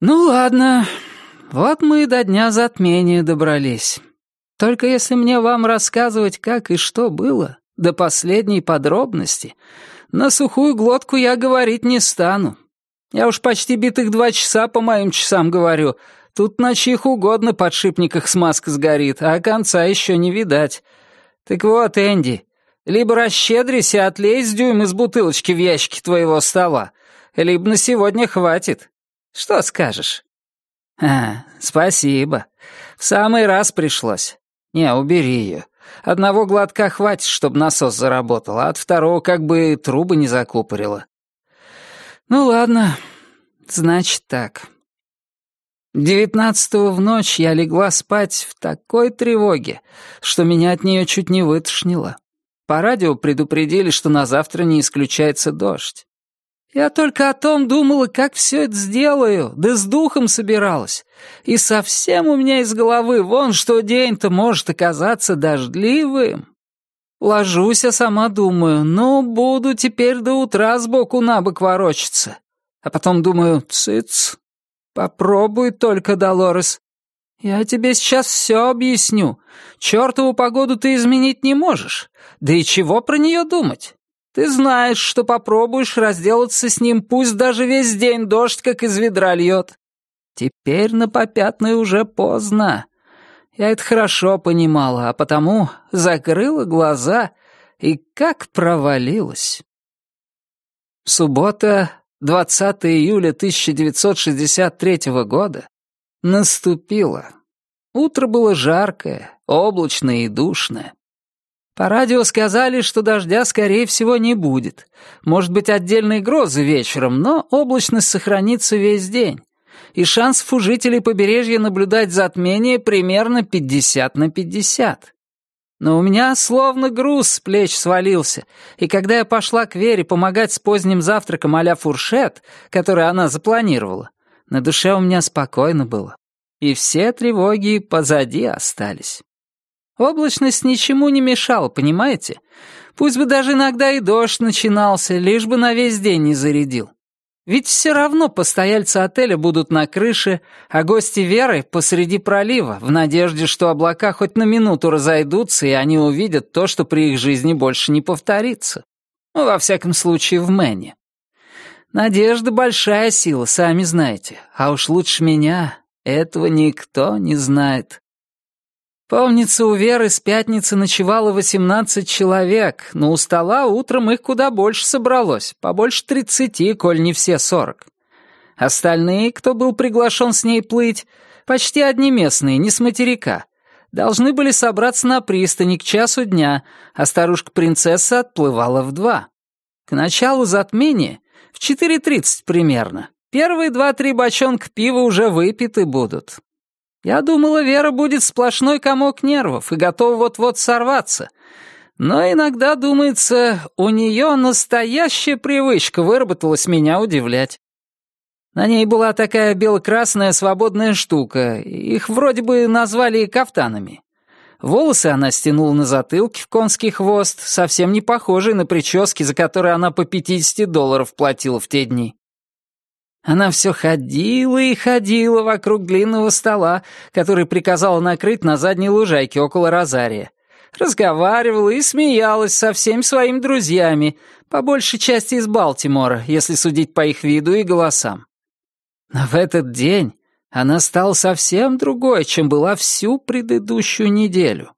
«Ну ладно, вот мы и до дня затмения добрались. Только если мне вам рассказывать, как и что было, до последней подробности, на сухую глотку я говорить не стану. Я уж почти битых два часа по моим часам говорю. Тут на чьих угодно подшипниках смазка сгорит, а конца еще не видать. Так вот, Энди, либо расщедрись и отлей с дюйм из бутылочки в ящике твоего стола, либо на сегодня хватит. Что скажешь?» «А, спасибо. В самый раз пришлось. Не, убери ее. Одного глотка хватит, чтобы насос заработал, а от второго как бы трубы не закупорило. Ну ладно, значит так. Девятнадцатого в ночь я легла спать в такой тревоге, что меня от нее чуть не вытошнило. По радио предупредили, что на завтра не исключается дождь. Я только о том думала, как все это сделаю, да с духом собиралась. И совсем у меня из головы вон, что день-то может оказаться дождливым. Ложусь, а сама думаю, ну, буду теперь до утра сбоку на бок ворочаться. А потом думаю, цыц, попробуй только, Долорес. Я тебе сейчас все объясню. Чертову погоду ты изменить не можешь. Да и чего про нее думать? Ты знаешь, что попробуешь разделаться с ним, пусть даже весь день дождь как из ведра льет. Теперь на попятной уже поздно. Я это хорошо понимала, а потому закрыла глаза и как провалилась. Суббота, 20 июля 1963 года, наступила. Утро было жаркое, облачное и душное. По радио сказали, что дождя, скорее всего, не будет. Может быть, отдельные грозы вечером, но облачность сохранится весь день. И шансов у жителей побережья наблюдать затмение примерно 50 на 50. Но у меня словно груз с плеч свалился, и когда я пошла к Вере помогать с поздним завтраком а фуршет, который она запланировала, на душе у меня спокойно было. И все тревоги позади остались. Облачность ничему не мешала, понимаете? Пусть бы даже иногда и дождь начинался, лишь бы на весь день не зарядил. Ведь все равно постояльцы отеля будут на крыше, а гости Веры посреди пролива, в надежде, что облака хоть на минуту разойдутся, и они увидят то, что при их жизни больше не повторится. Ну, во всяком случае, в Мэне. Надежда — большая сила, сами знаете. А уж лучше меня этого никто не знает. Помнится, у Веры с пятницы ночевало восемнадцать человек, но у стола утром их куда больше собралось, побольше тридцати, коль не все сорок. Остальные, кто был приглашен с ней плыть, почти одни местные, не с материка, должны были собраться на пристани к часу дня, а старушка-принцесса отплывала в два. К началу затмения, в четыре тридцать примерно, первые два-три бочонка пива уже выпиты будут. Я думала, Вера будет сплошной комок нервов и готова вот-вот сорваться. Но иногда, думается, у нее настоящая привычка выработалась меня удивлять. На ней была такая бело-красная свободная штука, их вроде бы назвали кафтанами. Волосы она стянула на затылке в конский хвост, совсем не похожий на прически, за которые она по 50 долларов платила в те дни. Она все ходила и ходила вокруг длинного стола, который приказала накрыть на задней лужайке около Розария. Разговаривала и смеялась со всеми своими друзьями, по большей части из Балтимора, если судить по их виду и голосам. Но в этот день она стала совсем другой, чем была всю предыдущую неделю.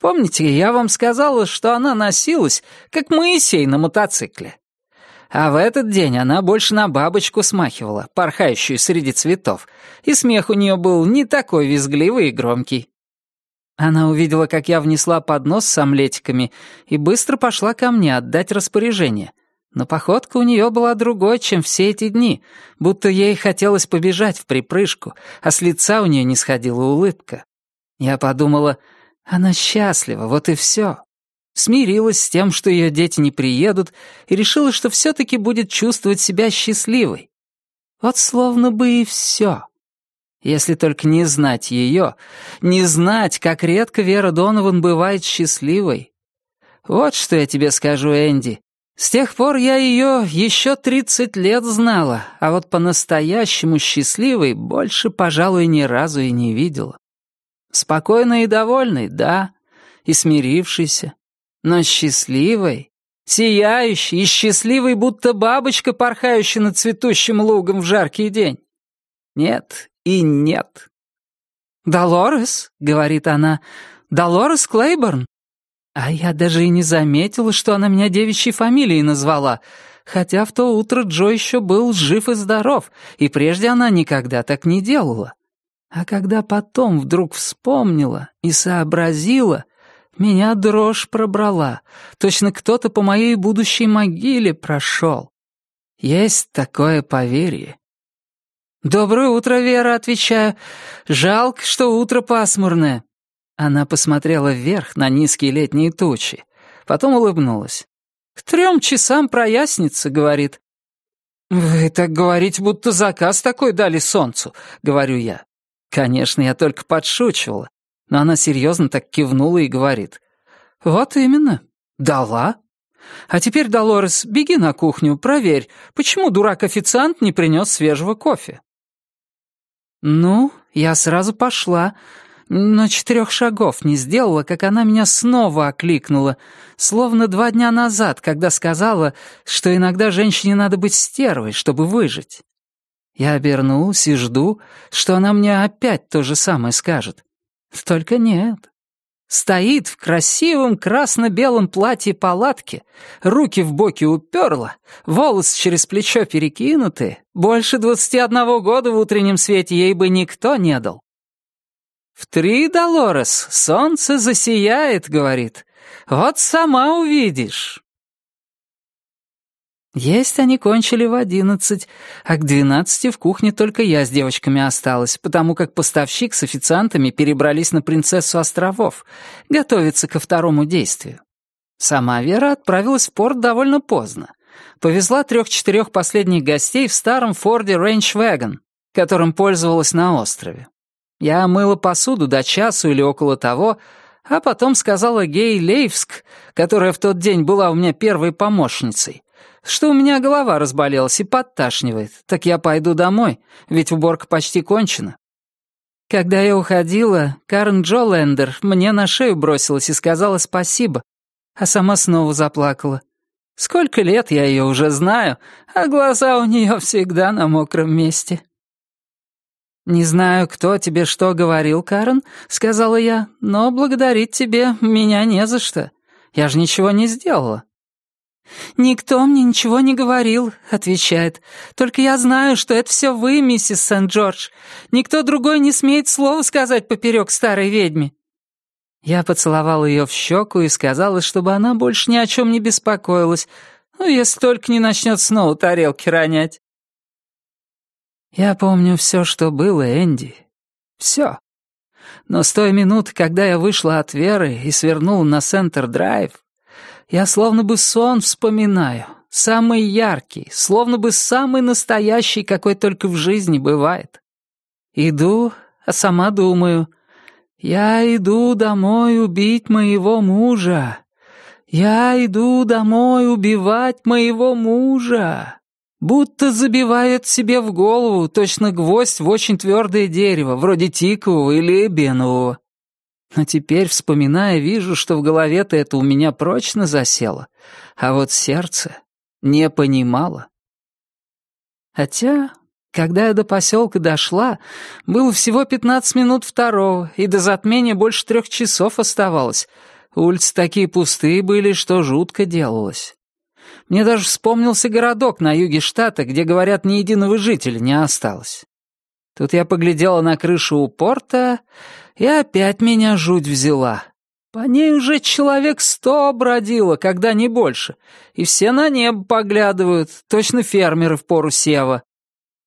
Помните, я вам сказала, что она носилась, как Моисей на мотоцикле? А в этот день она больше на бабочку смахивала, порхающую среди цветов, и смех у нее был не такой визгливый и громкий. Она увидела, как я внесла поднос с омлетиками, и быстро пошла ко мне отдать распоряжение. Но походка у нее была другой, чем все эти дни, будто ей хотелось побежать в припрыжку, а с лица у нее не сходила улыбка. Я подумала, она счастлива, вот и все смирилась с тем, что ее дети не приедут, и решила, что все-таки будет чувствовать себя счастливой. Вот словно бы и все. Если только не знать ее, не знать, как редко Вера Донован бывает счастливой. Вот что я тебе скажу, Энди. С тех пор я ее еще тридцать лет знала, а вот по-настоящему счастливой больше, пожалуй, ни разу и не видела. Спокойной и довольной, да, и смирившейся, но счастливой, сияющей и счастливой, будто бабочка, порхающая над цветущим лугом в жаркий день. Нет и нет. «Долорес», — говорит она, — «Долорес Клейборн». А я даже и не заметила, что она меня девичьей фамилией назвала, хотя в то утро Джо еще был жив и здоров, и прежде она никогда так не делала. А когда потом вдруг вспомнила и сообразила, меня дрожь пробрала. Точно кто-то по моей будущей могиле прошел. Есть такое поверье. «Доброе утро, Вера», — отвечаю. «Жалко, что утро пасмурное». Она посмотрела вверх на низкие летние тучи, потом улыбнулась. «К трем часам прояснится», — говорит. «Вы так говорите, будто заказ такой дали солнцу», — говорю я. Конечно, я только подшучивала, но она серьезно так кивнула и говорит. «Вот именно. Дала. А теперь, Долорес, беги на кухню, проверь, почему дурак-официант не принес свежего кофе». Ну, я сразу пошла, но четырех шагов не сделала, как она меня снова окликнула, словно два дня назад, когда сказала, что иногда женщине надо быть стервой, чтобы выжить. Я обернулась и жду, что она мне опять то же самое скажет. Только нет. Стоит в красивом красно-белом платье палатки, руки в боки уперла, волосы через плечо перекинуты. Больше двадцати одного года в утреннем свете ей бы никто не дал. «В три, Долорес, солнце засияет», — говорит. «Вот сама увидишь». Есть они кончили в одиннадцать, а к двенадцати в кухне только я с девочками осталась, потому как поставщик с официантами перебрались на принцессу островов, готовиться ко второму действию. Сама Вера отправилась в порт довольно поздно. Повезла трех-четырех последних гостей в старом Форде Рейндж Вэгон, которым пользовалась на острове. Я мыла посуду до часу или около того, а потом сказала Гей Лейвск, которая в тот день была у меня первой помощницей, что у меня голова разболелась и подташнивает, так я пойду домой, ведь уборка почти кончена. Когда я уходила, Карн Джолендер мне на шею бросилась и сказала спасибо, а сама снова заплакала. Сколько лет я ее уже знаю, а глаза у нее всегда на мокром месте. «Не знаю, кто тебе что говорил, Карен», — сказала я, «но благодарить тебе меня не за что. Я же ничего не сделала. «Никто мне ничего не говорил», — отвечает. «Только я знаю, что это все вы, миссис Сент-Джордж. Никто другой не смеет слова сказать поперек старой ведьме». Я поцеловал ее в щеку и сказала, чтобы она больше ни о чем не беспокоилась, ну, если только не начнет снова тарелки ронять. Я помню все, что было, Энди. Все. Но с той минуты, когда я вышла от Веры и свернула на Центр-драйв, я словно бы сон вспоминаю, самый яркий, словно бы самый настоящий, какой только в жизни бывает. Иду, а сама думаю, я иду домой убить моего мужа. Я иду домой убивать моего мужа. Будто забивает себе в голову точно гвоздь в очень твердое дерево, вроде тикового или эбенового. Но теперь, вспоминая, вижу, что в голове-то это у меня прочно засело, а вот сердце не понимало. Хотя, когда я до поселка дошла, было всего пятнадцать минут второго, и до затмения больше трех часов оставалось. Улицы такие пустые были, что жутко делалось. Мне даже вспомнился городок на юге штата, где, говорят, ни единого жителя не осталось. Тут я поглядела на крышу у порта, и опять меня жуть взяла. По ней уже человек сто бродило, когда не больше, и все на небо поглядывают, точно фермеры в пору сева.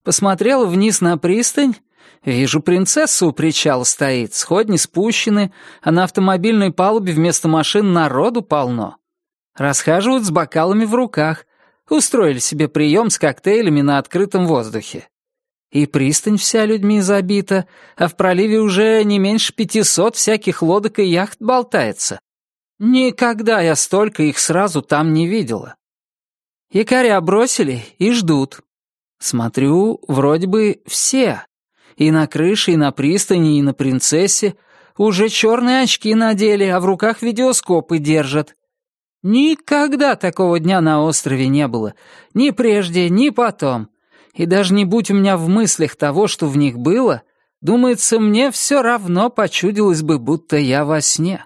Посмотрела вниз на пристань, вижу, принцесса у причала стоит, сходни спущены, а на автомобильной палубе вместо машин народу полно. Расхаживают с бокалами в руках, устроили себе прием с коктейлями на открытом воздухе. И пристань вся людьми забита, а в проливе уже не меньше пятисот всяких лодок и яхт болтается. Никогда я столько их сразу там не видела. Якоря бросили и ждут. Смотрю, вроде бы все. И на крыше, и на пристани, и на принцессе. Уже черные очки надели, а в руках видеоскопы держат. Никогда такого дня на острове не было. Ни прежде, ни потом. И даже не будь у меня в мыслях того, что в них было, думается, мне все равно почудилось бы, будто я во сне.